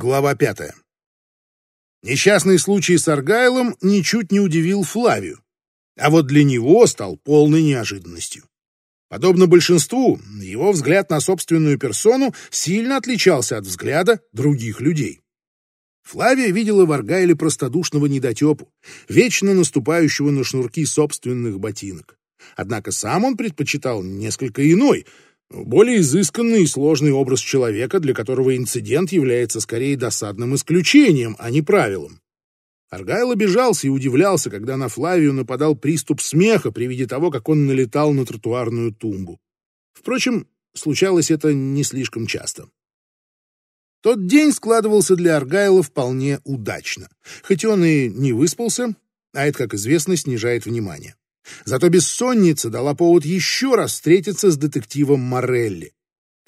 Глава пятая. Несчастный случай с Аргайлом ничуть не удивил Флавию, а вот для него стал полной неожиданностью. Подобно большинству, его взгляд на собственную персону сильно отличался от взгляда других людей. Флавия видела в Аргайле простодушного недотепу, вечно наступающего на шнурки собственных ботинок. Однако сам он предпочитал несколько иной — более изысканный и сложный образ человека, для которого инцидент является скорее досадным исключением, а не правилом. Аргайл обижался и удивлялся, когда на Флавию нападал приступ смеха при виде того, как он налетал на тротуарную тумбу. Впрочем, случалось это не слишком часто. Тот день складывался для Аргайла вполне удачно, хоть он и не выспался, а это, как известно, снижает внимание. Зато бессонница дала повод еще раз встретиться с детективом Морелли.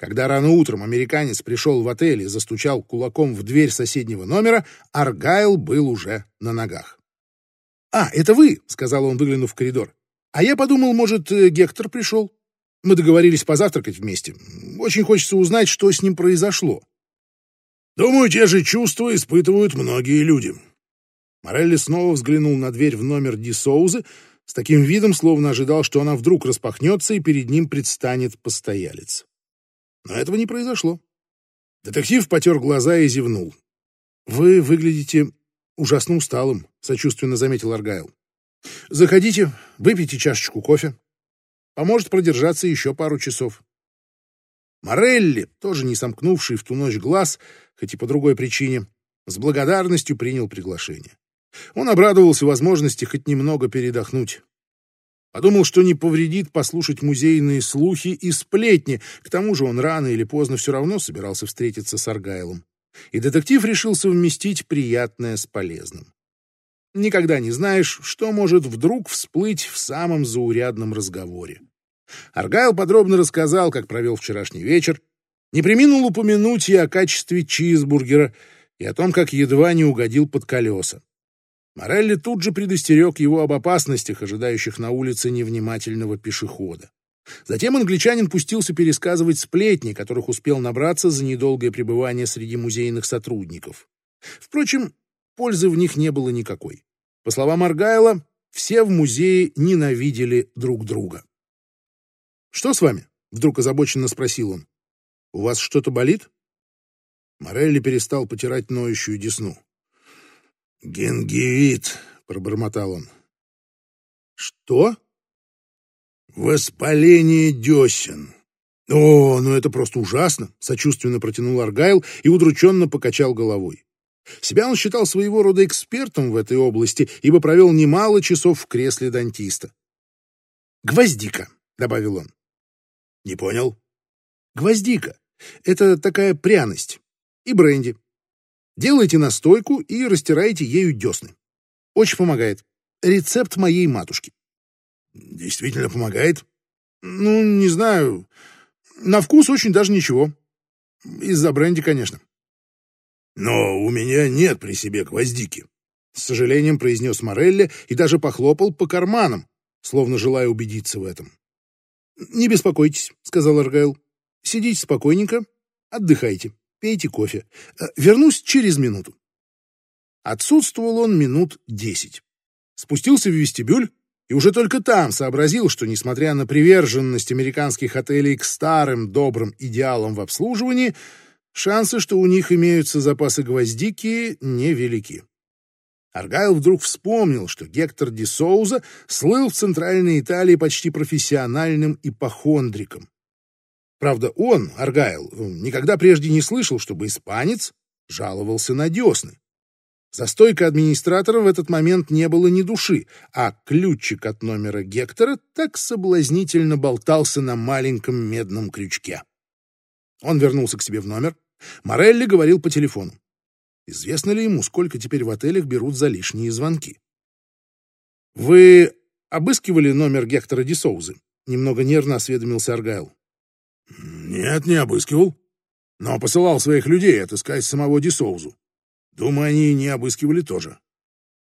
Когда рано утром американец пришел в отель и застучал кулаком в дверь соседнего номера, Аргайл был уже на ногах. «А, это вы!» — сказал он, выглянув в коридор. «А я подумал, может, э, Гектор пришел? Мы договорились позавтракать вместе. Очень хочется узнать, что с ним произошло». «Думаю, те же чувства испытывают многие люди». Морелли снова взглянул на дверь в номер Ди Соузы, с таким видом, словно ожидал, что она вдруг распахнется, и перед ним предстанет постоялец. Но этого не произошло. Детектив потер глаза и зевнул. «Вы выглядите ужасно усталым», — сочувственно заметил Аргайл. «Заходите, выпейте чашечку кофе. Поможет продержаться еще пару часов». Морелли, тоже не сомкнувший в ту ночь глаз, хоть и по другой причине, с благодарностью принял приглашение. Он обрадовался возможности хоть немного передохнуть. Подумал, что не повредит послушать музейные слухи и сплетни, к тому же он рано или поздно все равно собирался встретиться с Аргайлом. И детектив решил совместить приятное с полезным. Никогда не знаешь, что может вдруг всплыть в самом заурядном разговоре. Аргайл подробно рассказал, как провел вчерашний вечер, не приминул упомянуть и о качестве чизбургера, и о том, как едва не угодил под колеса. Морелли тут же предостерег его об опасностях, ожидающих на улице невнимательного пешехода. Затем англичанин пустился пересказывать сплетни, которых успел набраться за недолгое пребывание среди музейных сотрудников. Впрочем, пользы в них не было никакой. По словам Аргайла, все в музее ненавидели друг друга. «Что с вами?» — вдруг озабоченно спросил он. «У вас что-то болит?» Морелли перестал потирать ноющую десну. «Генгивит», — пробормотал он. «Что?» «Воспаление десен». «О, ну это просто ужасно!» — сочувственно протянул Аргайл и удрученно покачал головой. Себя он считал своего рода экспертом в этой области, ибо провел немало часов в кресле дантиста. «Гвоздика», — добавил он. «Не понял». «Гвоздика. Это такая пряность. И бренди. Делайте настойку и растирайте ею десны. Очень помогает. Рецепт моей матушки. Действительно помогает? Ну, не знаю. На вкус очень даже ничего. Из-за бренди, конечно. Но у меня нет при себе гвоздики. С сожалением произнес Морелли и даже похлопал по карманам, словно желая убедиться в этом. «Не беспокойтесь», — сказал Аргайл. «Сидите спокойненько, отдыхайте пейте кофе. Э, вернусь через минуту. Отсутствовал он минут десять. Спустился в вестибюль и уже только там сообразил, что, несмотря на приверженность американских отелей к старым добрым идеалам в обслуживании, шансы, что у них имеются запасы гвоздики, невелики. Аргайл вдруг вспомнил, что Гектор Ди Соуза слыл в Центральной Италии почти профессиональным ипохондриком. Правда, он, Аргайл, никогда прежде не слышал, чтобы испанец жаловался на десны. За стойкой администратора в этот момент не было ни души, а ключик от номера Гектора так соблазнительно болтался на маленьком медном крючке. Он вернулся к себе в номер. Морелли говорил по телефону. Известно ли ему, сколько теперь в отелях берут за лишние звонки? «Вы обыскивали номер Гектора Дисоузы?» Немного нервно осведомился Аргайл. Нет, не обыскивал. Но посылал своих людей отыскать самого Дисоузу. Думаю, они не обыскивали тоже.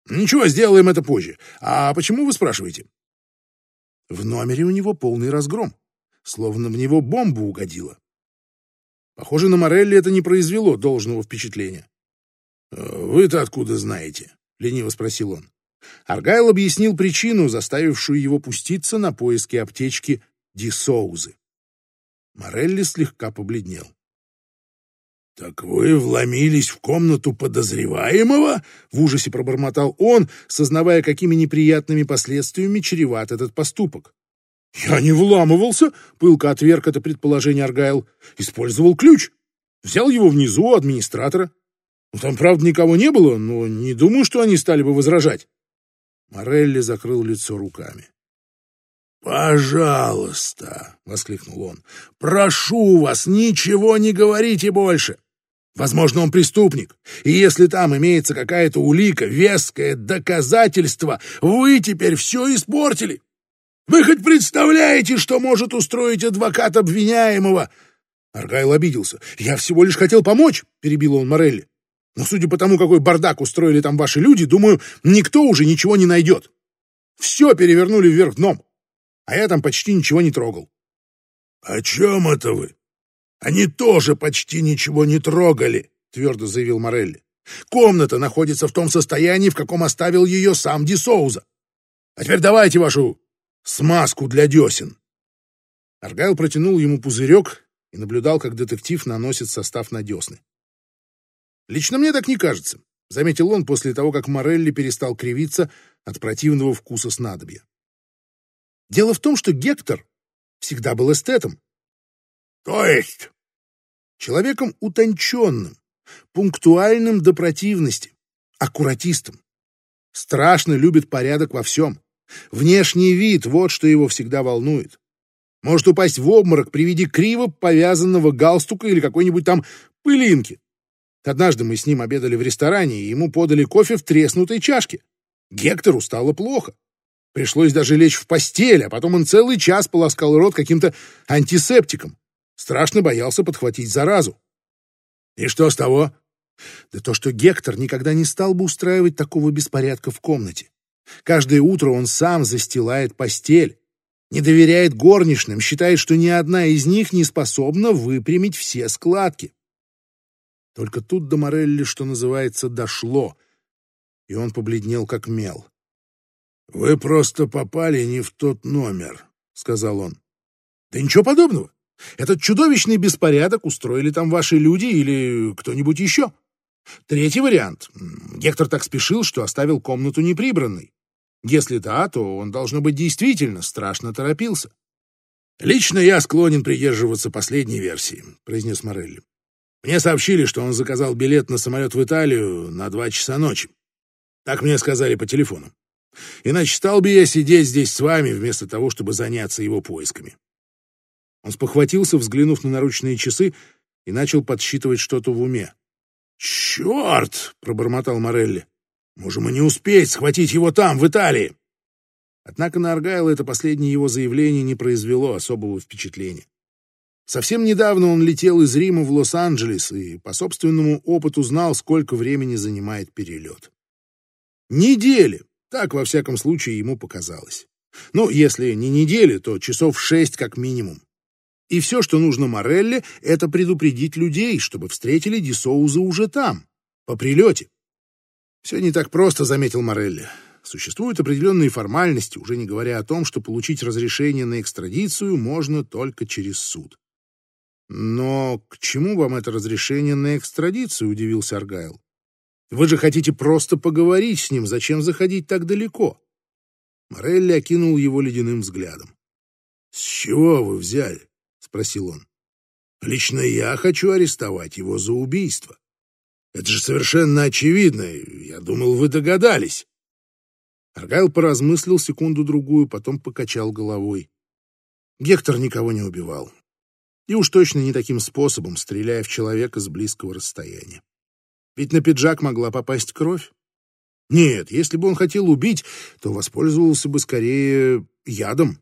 Ничего, сделаем это позже. А почему вы спрашиваете? В номере у него полный разгром. Словно в него бомба угодила. Похоже, на Морелли это не произвело должного впечатления. «Э, «Вы-то откуда знаете?» — лениво спросил он. Аргайл объяснил причину, заставившую его пуститься на поиски аптечки Ди Соузы. Морелли слегка побледнел. «Так вы вломились в комнату подозреваемого?» — в ужасе пробормотал он, сознавая, какими неприятными последствиями чреват этот поступок. «Я не вламывался», — пылко отверг это предположение Аргайл. «Использовал ключ. Взял его внизу у администратора. Ну, там, правда, никого не было, но не думаю, что они стали бы возражать». Морелли закрыл лицо руками. «Пожалуйста!» — воскликнул он. «Прошу вас, ничего не говорите больше! Возможно, он преступник, и если там имеется какая-то улика, веское доказательство, вы теперь все испортили! Вы хоть представляете, что может устроить адвокат обвиняемого?» Аргайл обиделся. «Я всего лишь хотел помочь», — перебил он Морелли. «Но судя по тому, какой бардак устроили там ваши люди, думаю, никто уже ничего не найдет. Все перевернули вверх дном, а я там почти ничего не трогал». «О чем это вы?» «Они тоже почти ничего не трогали», — твердо заявил Морелли. «Комната находится в том состоянии, в каком оставил ее сам Ди Соуза. А теперь давайте вашу смазку для десен». Аргайл протянул ему пузырек и наблюдал, как детектив наносит состав на десны. «Лично мне так не кажется», — заметил он после того, как Морелли перестал кривиться от противного вкуса снадобья. «Дело в том, что Гектор всегда был эстетом, то есть? Человеком утонченным, пунктуальным до противности, аккуратистом. Страшно любит порядок во всем. Внешний вид — вот что его всегда волнует. Может упасть в обморок при виде криво повязанного галстука или какой-нибудь там пылинки. Однажды мы с ним обедали в ресторане, и ему подали кофе в треснутой чашке. Гектору стало плохо. Пришлось даже лечь в постель, а потом он целый час полоскал рот каким-то антисептиком. Страшно боялся подхватить заразу. И что с того? Да то, что Гектор никогда не стал бы устраивать такого беспорядка в комнате. Каждое утро он сам застилает постель, не доверяет горничным, считает, что ни одна из них не способна выпрямить все складки. Только тут до Морелли, что называется, дошло, и он побледнел как мел. «Вы просто попали не в тот номер», — сказал он. «Да ничего подобного. Этот чудовищный беспорядок устроили там ваши люди или кто-нибудь еще. Третий вариант. Гектор так спешил, что оставил комнату неприбранной. Если да, то он, должно быть, действительно страшно торопился. «Лично я склонен придерживаться последней версии», — произнес Морелли. «Мне сообщили, что он заказал билет на самолет в Италию на два часа ночи. Так мне сказали по телефону. Иначе стал бы я сидеть здесь с вами, вместо того, чтобы заняться его поисками. Он спохватился, взглянув на наручные часы, и начал подсчитывать что-то в уме. «Черт!» — пробормотал Морелли. «Можем и не успеть схватить его там, в Италии!» Однако на Аргайла это последнее его заявление не произвело особого впечатления. Совсем недавно он летел из Рима в Лос-Анджелес и по собственному опыту знал, сколько времени занимает перелет. Недели, так во всяком случае ему показалось. Ну, если не недели, то часов шесть как минимум. И все, что нужно Морелле, это предупредить людей, чтобы встретили Дисоуза уже там, по прилете. Все не так просто, заметил Морелли. Существуют определенные формальности, уже не говоря о том, что получить разрешение на экстрадицию можно только через суд. Но к чему вам это разрешение на экстрадицию, удивился Аргайл. Вы же хотите просто поговорить с ним, зачем заходить так далеко? Морелли окинул его ледяным взглядом. С чего вы взяли? спросил он. Лично я хочу арестовать его за убийство. Это же совершенно очевидно. Я думал, вы догадались. Аргайл поразмыслил секунду-другую, потом покачал головой. Гектор никого не убивал. И уж точно не таким способом, стреляя в человека с близкого расстояния. Ведь на пиджак могла попасть кровь. Нет, если бы он хотел убить, то воспользовался бы скорее ядом.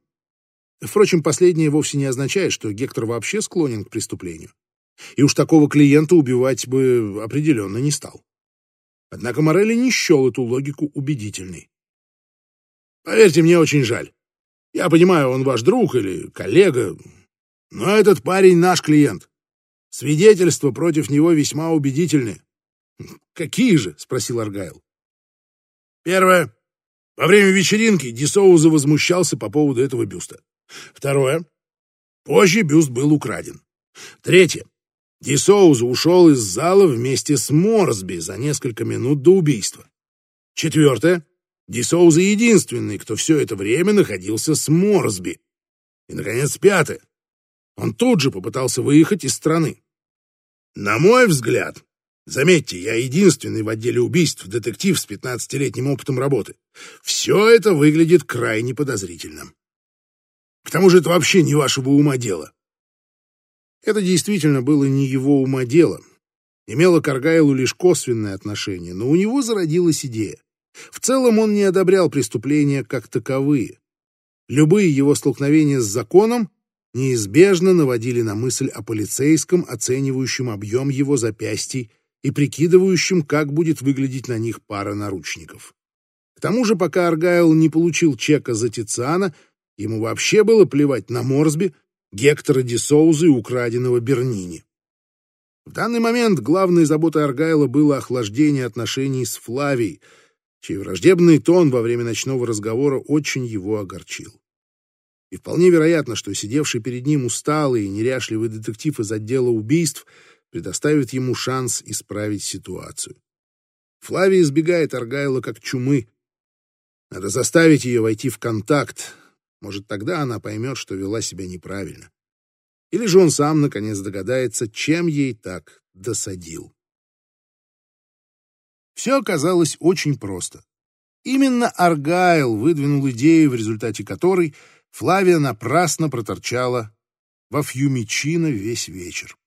Впрочем, последнее вовсе не означает, что Гектор вообще склонен к преступлению. И уж такого клиента убивать бы определенно не стал. Однако Морелли не счел эту логику убедительной. «Поверьте, мне очень жаль. Я понимаю, он ваш друг или коллега, но этот парень наш клиент. Свидетельства против него весьма убедительны. «Какие же?» — спросил Аргайл. «Первое. Во время вечеринки Дисоуза возмущался по поводу этого бюста. Второе. Позже бюст был украден. Третье. Дисоуза ушел из зала вместе с Морсби за несколько минут до убийства. Четвертое. Дисоуза единственный, кто все это время находился с Морсби. И, наконец, пятое. Он тут же попытался выехать из страны. На мой взгляд, заметьте, я единственный в отделе убийств детектив с 15-летним опытом работы, все это выглядит крайне подозрительным. К тому же это вообще не вашего ума дело. Это действительно было не его ума дело. Имело к лишь косвенное отношение, но у него зародилась идея. В целом он не одобрял преступления как таковые. Любые его столкновения с законом неизбежно наводили на мысль о полицейском, оценивающем объем его запястий и прикидывающем, как будет выглядеть на них пара наручников. К тому же, пока Аргайл не получил чека за Тициана, ему вообще было плевать на Морсби, Гектора Дисоуза и украденного Бернини. В данный момент главной заботой Аргайла было охлаждение отношений с Флавией, чей враждебный тон во время ночного разговора очень его огорчил. И вполне вероятно, что сидевший перед ним усталый и неряшливый детектив из отдела убийств предоставит ему шанс исправить ситуацию. Флавия избегает Аргайла как чумы. Надо заставить ее войти в контакт. Может, тогда она поймет, что вела себя неправильно. Или же он сам, наконец, догадается, чем ей так досадил. Все оказалось очень просто. Именно Аргайл выдвинул идею, в результате которой — Флавия напрасно проторчала во Фьюмичино весь вечер.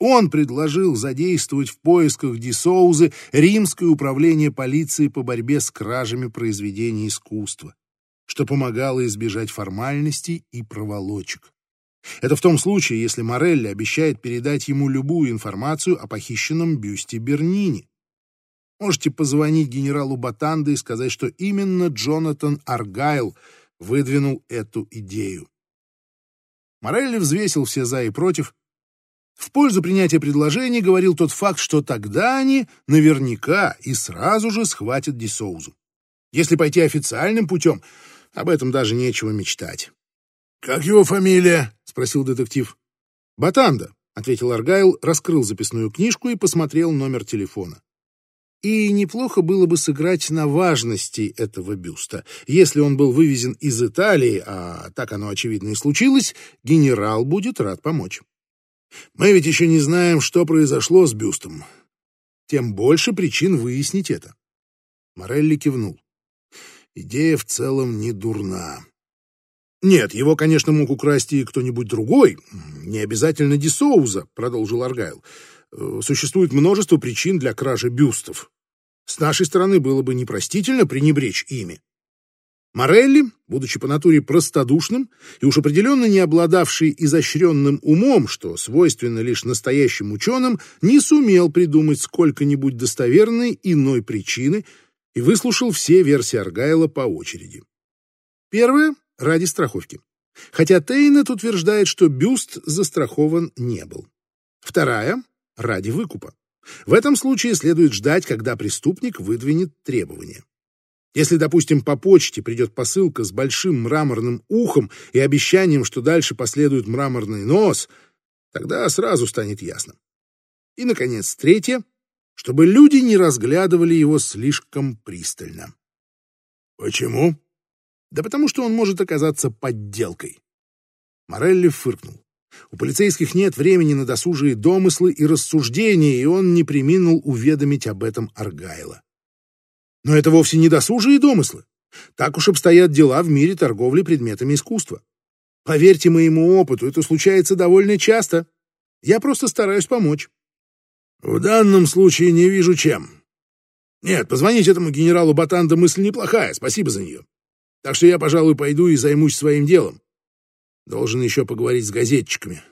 Он предложил задействовать в поисках Дисоузы Римское управление полиции по борьбе с кражами произведений искусства, что помогало избежать формальностей и проволочек. Это в том случае, если Морелли обещает передать ему любую информацию о похищенном бюсте Бернини. Можете позвонить генералу Батанда и сказать, что именно Джонатан Аргайл — выдвинул эту идею. Морелли взвесил все «за» и «против». В пользу принятия предложения говорил тот факт, что тогда они наверняка и сразу же схватят Дисоузу. Если пойти официальным путем, об этом даже нечего мечтать. «Как его фамилия?» — спросил детектив. «Батанда», — ответил Аргайл, раскрыл записную книжку и посмотрел номер телефона. И неплохо было бы сыграть на важности этого бюста. Если он был вывезен из Италии, а так оно, очевидно, и случилось, генерал будет рад помочь. Мы ведь еще не знаем, что произошло с бюстом. Тем больше причин выяснить это. Морелли кивнул. Идея в целом не дурна. Нет, его, конечно, мог украсть и кто-нибудь другой. Не обязательно Дисоуза, продолжил Аргайл. Э, существует множество причин для кражи бюстов. С нашей стороны было бы непростительно пренебречь ими. Морелли, будучи по натуре простодушным и уж определенно не обладавший изощренным умом, что свойственно лишь настоящим ученым, не сумел придумать сколько-нибудь достоверной иной причины и выслушал все версии Аргайла по очереди. Первая — ради страховки. Хотя Тейнет утверждает, что бюст застрахован не был. Вторая ради выкупа. В этом случае следует ждать, когда преступник выдвинет требования. Если, допустим, по почте придет посылка с большим мраморным ухом и обещанием, что дальше последует мраморный нос, тогда сразу станет ясно. И, наконец, третье, чтобы люди не разглядывали его слишком пристально. Почему? Да потому что он может оказаться подделкой. Морелли фыркнул. У полицейских нет времени на досужие домыслы и рассуждения, и он не приминул уведомить об этом Аргайла. Но это вовсе не досужие домыслы. Так уж обстоят дела в мире торговли предметами искусства. Поверьте моему опыту, это случается довольно часто. Я просто стараюсь помочь. В данном случае не вижу чем. Нет, позвонить этому генералу Батанда мысль неплохая, спасибо за нее. Так что я, пожалуй, пойду и займусь своим делом. Должен еще поговорить с газетчиками.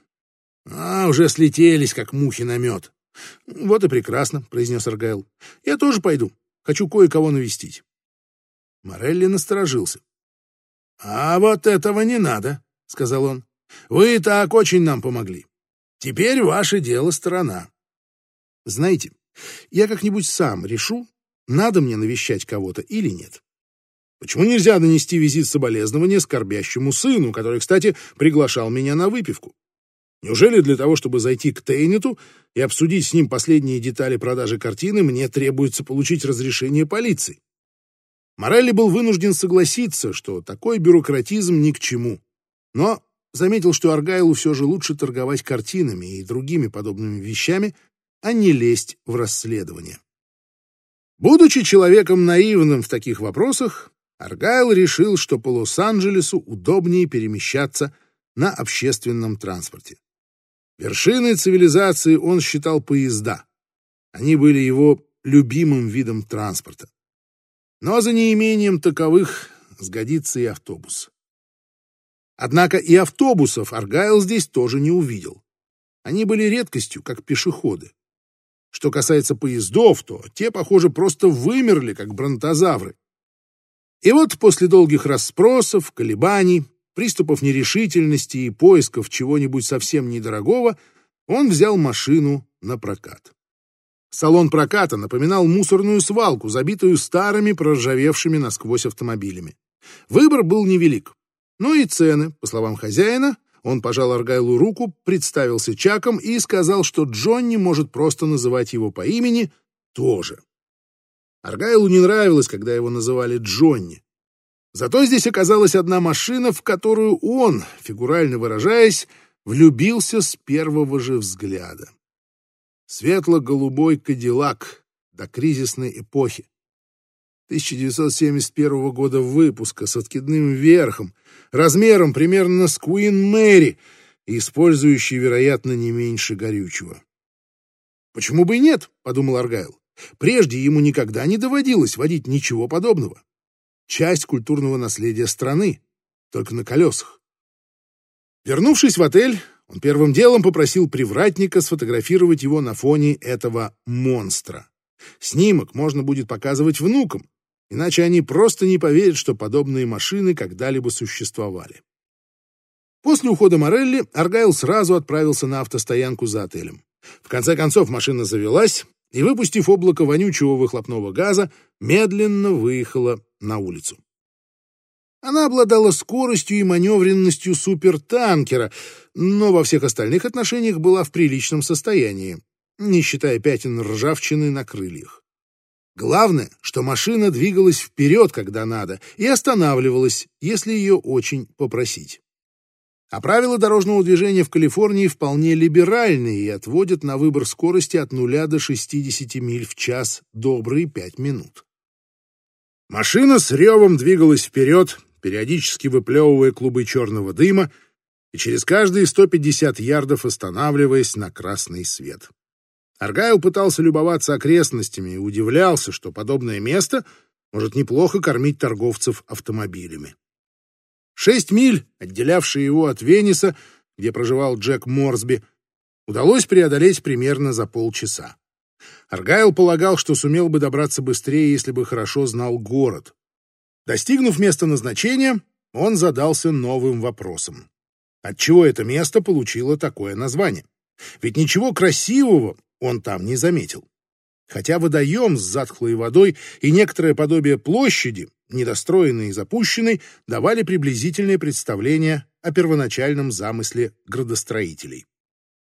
А, уже слетелись, как мухи на мед. Вот и прекрасно, произнес Аргайл. Я тоже пойду. Хочу кое-кого навестить. Морелли насторожился. А вот этого не надо, сказал он. Вы так очень нам помогли. Теперь ваше дело сторона. Знаете, я как-нибудь сам решу, надо мне навещать кого-то или нет. Почему нельзя нанести визит соболезнования скорбящему сыну, который, кстати, приглашал меня на выпивку? Неужели для того, чтобы зайти к Тейнету и обсудить с ним последние детали продажи картины, мне требуется получить разрешение полиции? Морелли был вынужден согласиться, что такой бюрократизм ни к чему. Но заметил, что Аргайлу все же лучше торговать картинами и другими подобными вещами, а не лезть в расследование. Будучи человеком наивным в таких вопросах, Аргайл решил, что по Лос-Анджелесу удобнее перемещаться на общественном транспорте. Вершиной цивилизации он считал поезда. Они были его любимым видом транспорта. Но за неимением таковых сгодится и автобус. Однако и автобусов Аргайл здесь тоже не увидел. Они были редкостью, как пешеходы. Что касается поездов, то те, похоже, просто вымерли, как бронтозавры. И вот после долгих расспросов, колебаний, приступов нерешительности и поисков чего-нибудь совсем недорогого, он взял машину на прокат. Салон проката напоминал мусорную свалку, забитую старыми, проржавевшими насквозь автомобилями. Выбор был невелик. Но и цены, по словам хозяина, он пожал Аргайлу руку, представился Чаком и сказал, что Джонни может просто называть его по имени тоже. Аргайлу не нравилось, когда его называли Джонни. Зато здесь оказалась одна машина, в которую он, фигурально выражаясь, влюбился с первого же взгляда. Светло-голубой кадиллак до кризисной эпохи. 1971 года выпуска с откидным верхом, размером примерно с Queen Мэри использующий, вероятно, не меньше горючего. «Почему бы и нет?» — подумал Аргайл. Прежде ему никогда не доводилось водить ничего подобного. Часть культурного наследия страны, только на колесах. Вернувшись в отель, он первым делом попросил привратника сфотографировать его на фоне этого монстра. Снимок можно будет показывать внукам, иначе они просто не поверят, что подобные машины когда-либо существовали. После ухода Морелли Аргайл сразу отправился на автостоянку за отелем. В конце концов машина завелась, и, выпустив облако вонючего выхлопного газа, медленно выехала на улицу. Она обладала скоростью и маневренностью супертанкера, но во всех остальных отношениях была в приличном состоянии, не считая пятен ржавчины на крыльях. Главное, что машина двигалась вперед, когда надо, и останавливалась, если ее очень попросить. А правила дорожного движения в Калифорнии вполне либеральные и отводят на выбор скорости от 0 до 60 миль в час добрые 5 минут. Машина с ревом двигалась вперед, периодически выплевывая клубы черного дыма и через каждые 150 ярдов останавливаясь на красный свет. Аргайл пытался любоваться окрестностями и удивлялся, что подобное место может неплохо кормить торговцев автомобилями. Шесть миль, отделявшие его от Вениса, где проживал Джек Морсби, удалось преодолеть примерно за полчаса. Аргайл полагал, что сумел бы добраться быстрее, если бы хорошо знал город. Достигнув места назначения, он задался новым вопросом. Отчего это место получило такое название? Ведь ничего красивого он там не заметил. Хотя водоем с затхлой водой и некоторое подобие площади недостроенный и запущенный, давали приблизительное представление о первоначальном замысле градостроителей.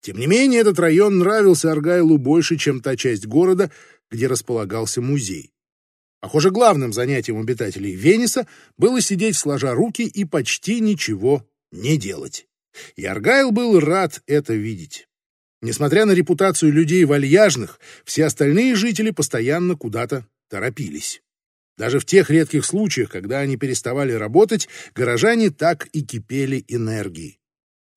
Тем не менее, этот район нравился Аргайлу больше, чем та часть города, где располагался музей. Похоже, главным занятием обитателей Вениса было сидеть сложа руки и почти ничего не делать. И Аргайл был рад это видеть. Несмотря на репутацию людей вальяжных, все остальные жители постоянно куда-то торопились. Даже в тех редких случаях, когда они переставали работать, горожане так и кипели энергией.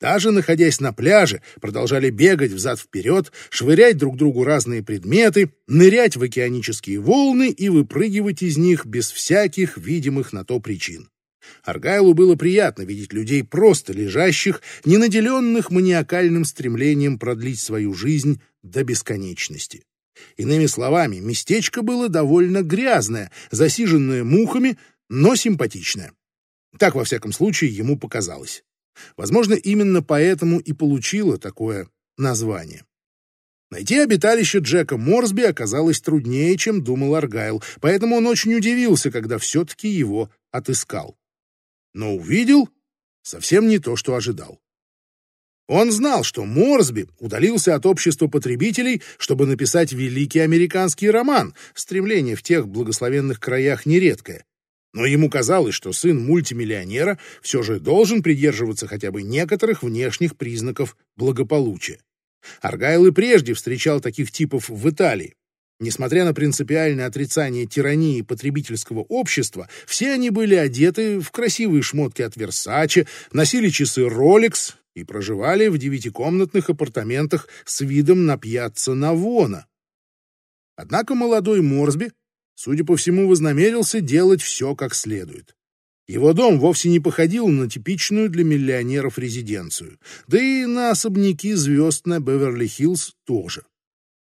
Даже находясь на пляже, продолжали бегать взад-вперед, швырять друг другу разные предметы, нырять в океанические волны и выпрыгивать из них без всяких видимых на то причин. Аргайлу было приятно видеть людей просто лежащих, не наделенных маниакальным стремлением продлить свою жизнь до бесконечности. Иными словами, местечко было довольно грязное, засиженное мухами, но симпатичное. Так, во всяком случае, ему показалось. Возможно, именно поэтому и получило такое название. Найти обиталище Джека Морсби оказалось труднее, чем думал Аргайл, поэтому он очень удивился, когда все-таки его отыскал. Но увидел совсем не то, что ожидал. Он знал, что Морсби удалился от общества потребителей, чтобы написать великий американский роман, стремление в тех благословенных краях нередкое. Но ему казалось, что сын мультимиллионера все же должен придерживаться хотя бы некоторых внешних признаков благополучия. Аргайл и прежде встречал таких типов в Италии. Несмотря на принципиальное отрицание тирании потребительского общества, все они были одеты в красивые шмотки от Версаче, носили часы Rolex и проживали в девятикомнатных апартаментах с видом на пьяцца Навона. Однако молодой Морсби, судя по всему, вознамерился делать все как следует. Его дом вовсе не походил на типичную для миллионеров резиденцию, да и на особняки звезд на Беверли-Хиллз тоже.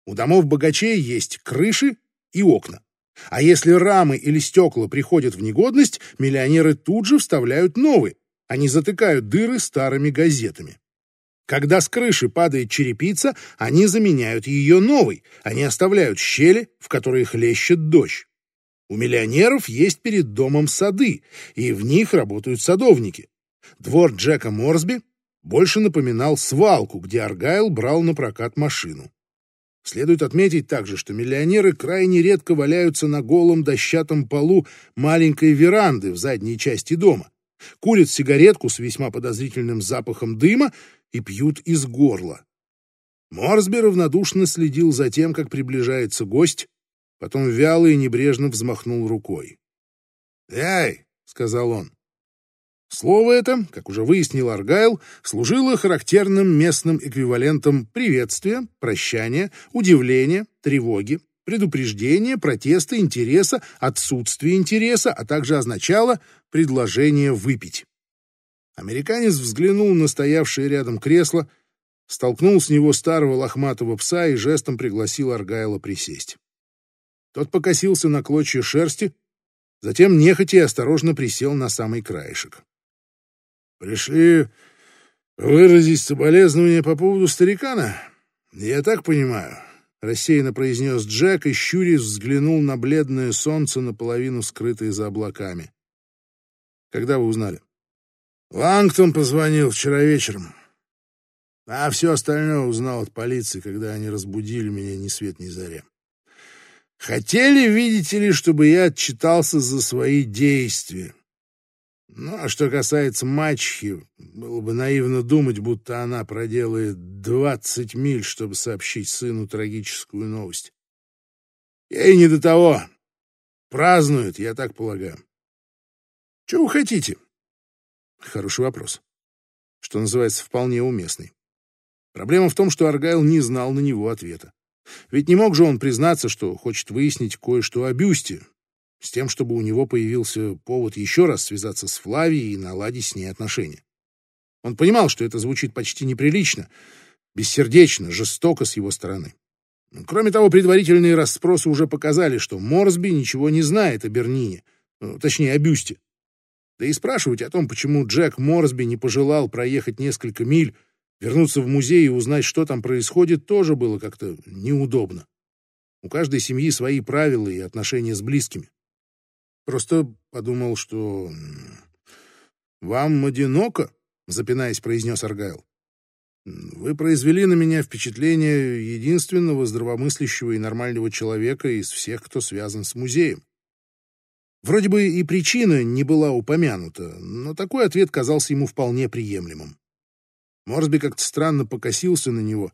У домов богачей есть крыши и окна. А если рамы или стекла приходят в негодность, миллионеры тут же вставляют новые. Они затыкают дыры старыми газетами. Когда с крыши падает черепица, они заменяют ее новой. Они оставляют щели, в которые хлещет дождь. У миллионеров есть перед домом сады, и в них работают садовники. Двор Джека Морсби больше напоминал свалку, где Аргайл брал на прокат машину. Следует отметить также, что миллионеры крайне редко валяются на голом дощатом полу маленькой веранды в задней части дома, курят сигаретку с весьма подозрительным запахом дыма и пьют из горла. Морсби равнодушно следил за тем, как приближается гость, потом вяло и небрежно взмахнул рукой. «Эй!» — сказал он. Слово это, как уже выяснил Аргайл, служило характерным местным эквивалентом приветствия, прощания, удивления, тревоги, предупреждения, протеста, интереса, отсутствия интереса, а также означало предложение выпить. Американец взглянул на стоявшее рядом кресло, столкнул с него старого лохматого пса и жестом пригласил Аргайла присесть. Тот покосился на клочья шерсти, затем нехотя и осторожно присел на самый краешек. Пришли выразить соболезнования по поводу старикана? Я так понимаю, рассеянно произнес Джек и щурясь взглянул на бледное солнце, наполовину скрытое за облаками. Когда вы узнали? Лангтон позвонил вчера вечером. А все остальное узнал от полиции, когда они разбудили меня ни свет ни заря. Хотели, видите ли, чтобы я отчитался за свои действия. Ну, а что касается мачехи, было бы наивно думать, будто она проделает двадцать миль, чтобы сообщить сыну трагическую новость. Ей не до того. Празднуют, я так полагаю. Чего вы хотите? Хороший вопрос. Что называется, вполне уместный. Проблема в том, что Аргайл не знал на него ответа. Ведь не мог же он признаться, что хочет выяснить кое-что о бюсте, с тем, чтобы у него появился повод еще раз связаться с Флавией и наладить с ней отношения. Он понимал, что это звучит почти неприлично, бессердечно, жестоко с его стороны. Кроме того, предварительные расспросы уже показали, что Морсби ничего не знает о Бернине, ну, точнее, о бюсте. Да и спрашивать о том, почему Джек Морсби не пожелал проехать несколько миль, вернуться в музей и узнать, что там происходит, тоже было как-то неудобно. У каждой семьи свои правила и отношения с близкими. Просто подумал, что... «Вам одиноко?» — запинаясь, произнес Аргайл. «Вы произвели на меня впечатление единственного здравомыслящего и нормального человека из всех, кто связан с музеем». Вроде бы и причина не была упомянута, но такой ответ казался ему вполне приемлемым. Морсби как-то странно покосился на него.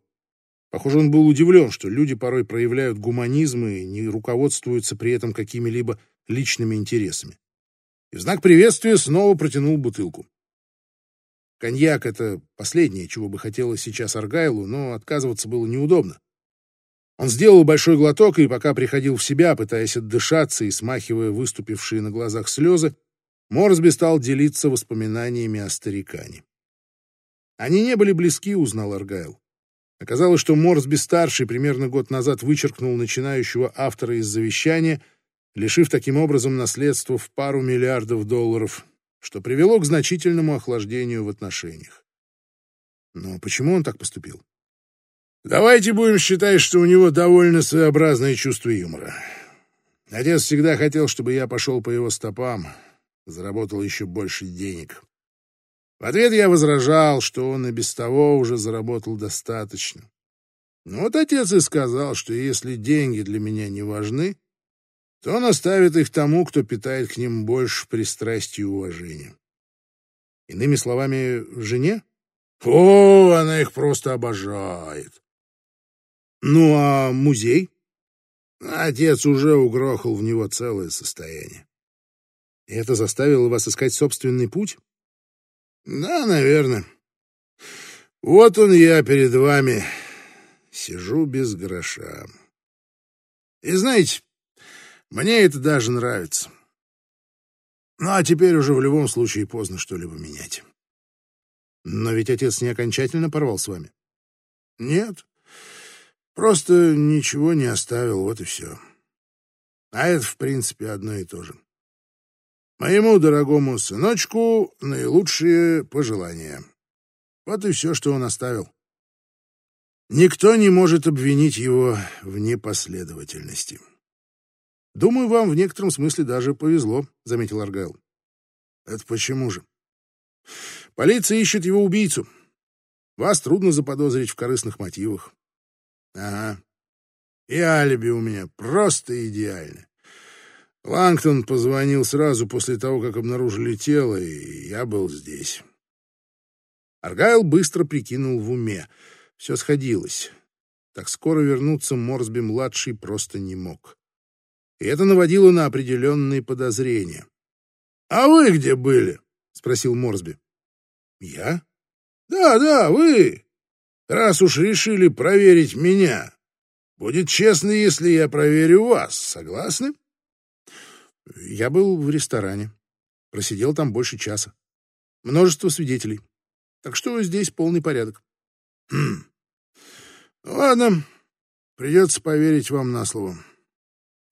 Похоже, он был удивлен, что люди порой проявляют гуманизм и не руководствуются при этом какими-либо личными интересами. И в знак приветствия снова протянул бутылку. Коньяк — это последнее, чего бы хотелось сейчас Аргайлу, но отказываться было неудобно. Он сделал большой глоток и, пока приходил в себя, пытаясь отдышаться и смахивая выступившие на глазах слезы, Морсби стал делиться воспоминаниями о старикане. Они не были близки, узнал Аргайл. Оказалось, что Морсби-старший примерно год назад вычеркнул начинающего автора из завещания — лишив таким образом наследства в пару миллиардов долларов, что привело к значительному охлаждению в отношениях. Но почему он так поступил? Давайте будем считать, что у него довольно своеобразное чувство юмора. Отец всегда хотел, чтобы я пошел по его стопам, заработал еще больше денег. В ответ я возражал, что он и без того уже заработал достаточно. Но вот отец и сказал, что если деньги для меня не важны, то он оставит их тому, кто питает к ним больше пристрастия и уважения. Иными словами, жене? О, она их просто обожает. Ну, а музей? Отец уже угрохал в него целое состояние. И это заставило вас искать собственный путь? Да, наверное. Вот он я перед вами. Сижу без гроша. И знаете, мне это даже нравится. Ну, а теперь уже в любом случае поздно что-либо менять. Но ведь отец не окончательно порвал с вами. Нет. Просто ничего не оставил, вот и все. А это, в принципе, одно и то же. Моему дорогому сыночку наилучшие пожелания. Вот и все, что он оставил. Никто не может обвинить его в непоследовательности. «Думаю, вам в некотором смысле даже повезло», — заметил Аргайл. «Это почему же?» «Полиция ищет его убийцу. Вас трудно заподозрить в корыстных мотивах. Ага. И алиби у меня просто идеально. Лангтон позвонил сразу после того, как обнаружили тело, и я был здесь. Аргайл быстро прикинул в уме. Все сходилось. Так скоро вернуться Морсби-младший просто не мог. И это наводило на определенные подозрения. «А вы где были?» — спросил Морсби. «Я?» «Да, да, вы раз уж решили проверить меня, будет честно, если я проверю вас. Согласны? Я был в ресторане. Просидел там больше часа. Множество свидетелей. Так что здесь полный порядок. Хм. Ладно, придется поверить вам на слово.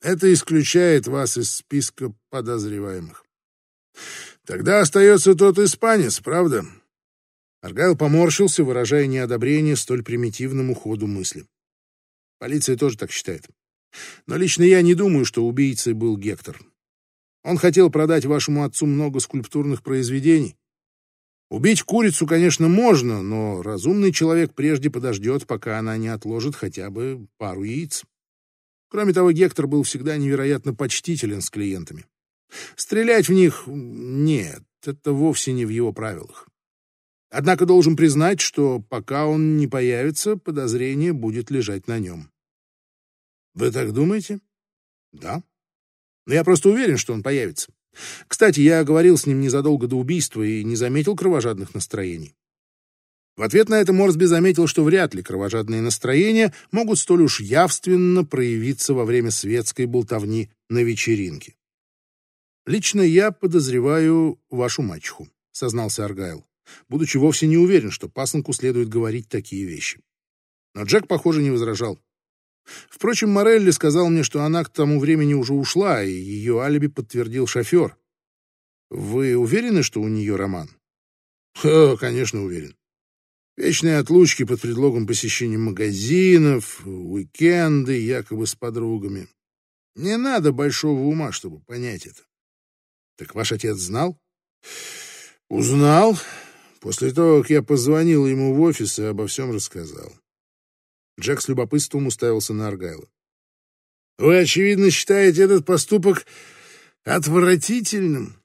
Это исключает вас из списка подозреваемых. Тогда остается тот испанец, правда? Аргайл поморщился, выражая неодобрение столь примитивному ходу мысли. Полиция тоже так считает. Но лично я не думаю, что убийцей был Гектор. Он хотел продать вашему отцу много скульптурных произведений. Убить курицу, конечно, можно, но разумный человек прежде подождет, пока она не отложит хотя бы пару яиц. Кроме того, Гектор был всегда невероятно почтителен с клиентами. Стрелять в них — нет, это вовсе не в его правилах. Однако должен признать, что пока он не появится, подозрение будет лежать на нем. Вы так думаете? Да. Но я просто уверен, что он появится. Кстати, я говорил с ним незадолго до убийства и не заметил кровожадных настроений. В ответ на это Морсби заметил, что вряд ли кровожадные настроения могут столь уж явственно проявиться во время светской болтовни на вечеринке. «Лично я подозреваю вашу мачеху», — сознался Аргайл будучи вовсе не уверен, что пасынку следует говорить такие вещи. Но Джек, похоже, не возражал. Впрочем, Морелли сказал мне, что она к тому времени уже ушла, и ее алиби подтвердил шофер. Вы уверены, что у нее роман? Ха, конечно, уверен. Вечные отлучки под предлогом посещения магазинов, уикенды, якобы с подругами. Не надо большого ума, чтобы понять это. Так ваш отец знал? Узнал, После того, как я позвонил ему в офис и обо всем рассказал. Джек с любопытством уставился на Аргайла. «Вы, очевидно, считаете этот поступок отвратительным.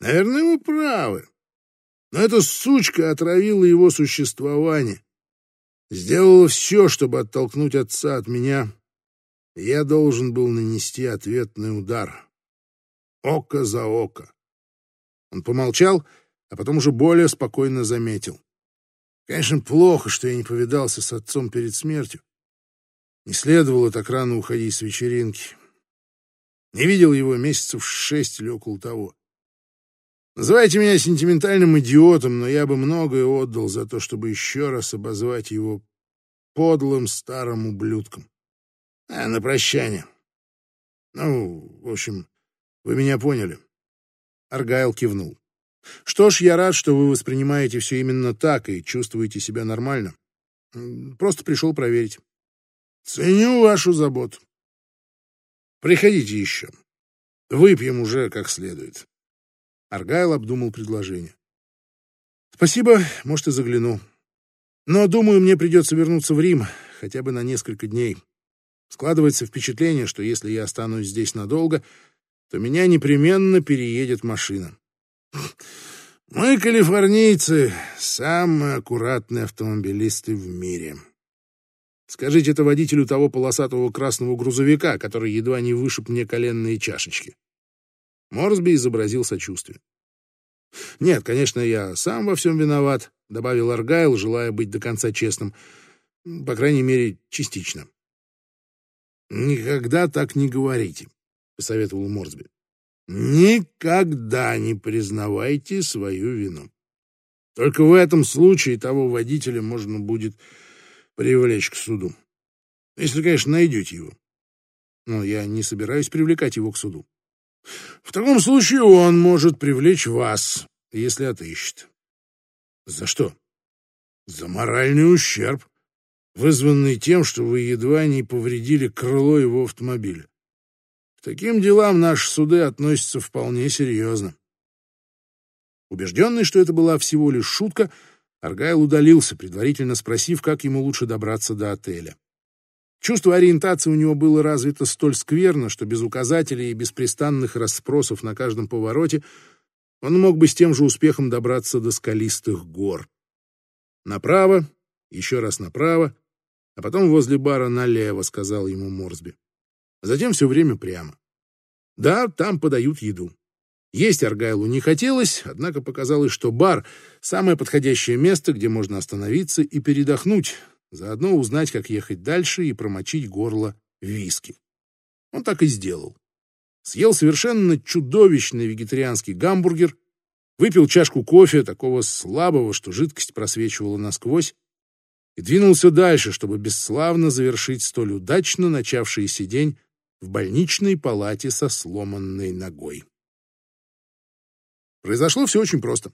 Наверное, вы правы. Но эта сучка отравила его существование. Сделала все, чтобы оттолкнуть отца от меня. Я должен был нанести ответный удар. Око за око. Он помолчал а потом уже более спокойно заметил. Конечно, плохо, что я не повидался с отцом перед смертью. Не следовало так рано уходить с вечеринки. Не видел его месяцев шесть или около того. Называйте меня сентиментальным идиотом, но я бы многое отдал за то, чтобы еще раз обозвать его подлым старым ублюдком. А, на прощание. Ну, в общем, вы меня поняли. Аргайл кивнул. Что ж, я рад, что вы воспринимаете все именно так и чувствуете себя нормально. Просто пришел проверить. Ценю вашу заботу. Приходите еще. Выпьем уже как следует. Аргайл обдумал предложение. Спасибо, может, и загляну. Но, думаю, мне придется вернуться в Рим хотя бы на несколько дней. Складывается впечатление, что если я останусь здесь надолго, то меня непременно переедет машина. Мы, калифорнийцы, самые аккуратные автомобилисты в мире. Скажите это водителю того полосатого красного грузовика, который едва не вышиб мне коленные чашечки. Морсби изобразил сочувствие. «Нет, конечно, я сам во всем виноват», — добавил Аргайл, желая быть до конца честным. По крайней мере, частично. «Никогда так не говорите», — посоветовал Морсби. «Никогда не признавайте свою вину. Только в этом случае того водителя можно будет привлечь к суду. Если, конечно, найдете его. Но я не собираюсь привлекать его к суду. В таком случае он может привлечь вас, если отыщет. За что? За моральный ущерб, вызванный тем, что вы едва не повредили крыло его автомобиля. Таким делам наши суды относятся вполне серьезно. Убежденный, что это была всего лишь шутка, Аргайл удалился, предварительно спросив, как ему лучше добраться до отеля. Чувство ориентации у него было развито столь скверно, что без указателей и беспрестанных расспросов на каждом повороте он мог бы с тем же успехом добраться до скалистых гор. Направо, еще раз направо, а потом возле бара налево, сказал ему Морсби. Затем все время прямо. Да, там подают еду. Есть Аргайлу не хотелось, однако показалось, что бар — самое подходящее место, где можно остановиться и передохнуть, Заодно узнать, как ехать дальше и промочить горло виски. Он так и сделал. Съел совершенно чудовищный вегетарианский гамбургер, выпил чашку кофе, такого слабого, что жидкость просвечивала насквозь, и двинулся дальше, чтобы бесславно завершить столь удачно начавшийся день в больничной палате со сломанной ногой. Произошло все очень просто.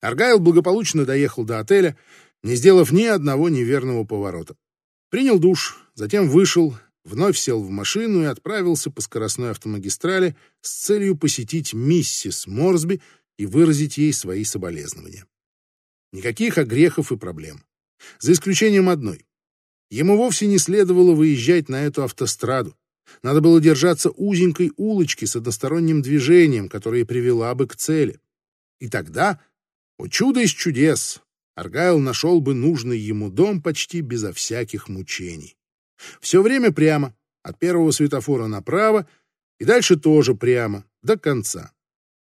Аргайл благополучно доехал до отеля, не сделав ни одного неверного поворота. Принял душ, затем вышел, вновь сел в машину и отправился по скоростной автомагистрали с целью посетить миссис Морсби и выразить ей свои соболезнования. Никаких огрехов и проблем. За исключением одной. Ему вовсе не следовало выезжать на эту автостраду. Надо было держаться узенькой улочки с односторонним движением, которая привела бы к цели. И тогда, о чудо из чудес, Аргайл нашел бы нужный ему дом почти безо всяких мучений. Все время прямо, от первого светофора направо и дальше тоже прямо, до конца.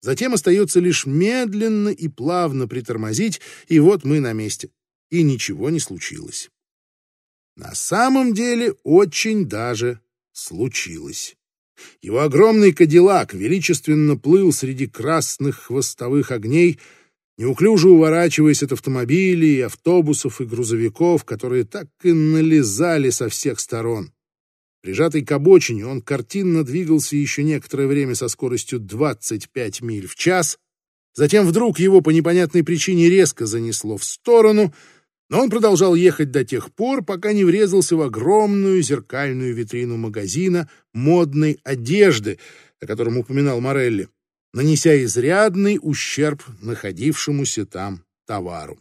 Затем остается лишь медленно и плавно притормозить, и вот мы на месте. И ничего не случилось. На самом деле очень даже случилось. Его огромный кадиллак величественно плыл среди красных хвостовых огней, неуклюже уворачиваясь от автомобилей, автобусов и грузовиков, которые так и налезали со всех сторон. Прижатый к обочине, он картинно двигался еще некоторое время со скоростью 25 миль в час, затем вдруг его по непонятной причине резко занесло в сторону, но он продолжал ехать до тех пор, пока не врезался в огромную зеркальную витрину магазина модной одежды, о котором упоминал Морелли нанеся изрядный ущерб находившемуся там товару.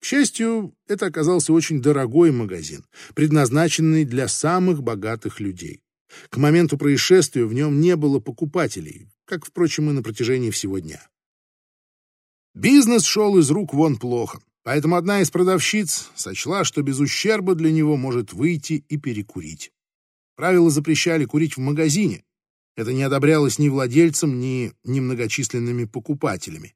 К счастью, это оказался очень дорогой магазин, предназначенный для самых богатых людей. К моменту происшествия в нем не было покупателей, как, впрочем, и на протяжении всего дня. Бизнес шел из рук вон плохо, поэтому одна из продавщиц сочла, что без ущерба для него может выйти и перекурить. Правила запрещали курить в магазине, это не одобрялось ни владельцам, ни немногочисленными покупателями.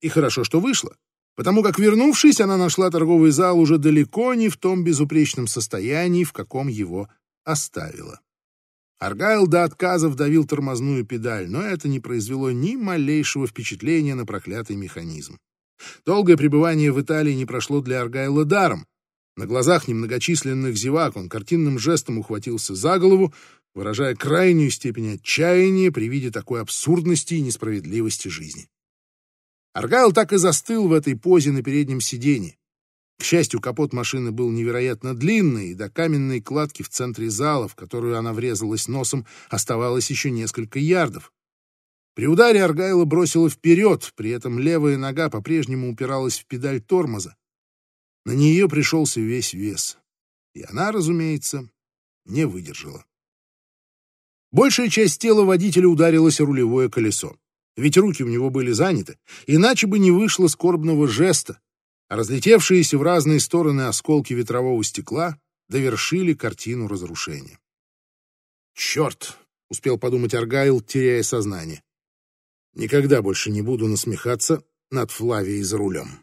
И хорошо, что вышло, потому как, вернувшись, она нашла торговый зал уже далеко не в том безупречном состоянии, в каком его оставила. Аргайл до отказа вдавил тормозную педаль, но это не произвело ни малейшего впечатления на проклятый механизм. Долгое пребывание в Италии не прошло для Аргайла даром. На глазах немногочисленных зевак он картинным жестом ухватился за голову, выражая крайнюю степень отчаяния при виде такой абсурдности и несправедливости жизни. Аргайл так и застыл в этой позе на переднем сиденье. К счастью, капот машины был невероятно длинный, и до каменной кладки в центре зала, в которую она врезалась носом, оставалось еще несколько ярдов. При ударе Аргайла бросила вперед, при этом левая нога по-прежнему упиралась в педаль тормоза. На нее пришелся весь вес. И она, разумеется, не выдержала. Большая часть тела водителя ударилась о рулевое колесо. Ведь руки у него были заняты, иначе бы не вышло скорбного жеста, разлетевшиеся в разные стороны осколки ветрового стекла довершили картину разрушения. «Черт!» — успел подумать Аргайл, теряя сознание. «Никогда больше не буду насмехаться над Флавией за рулем».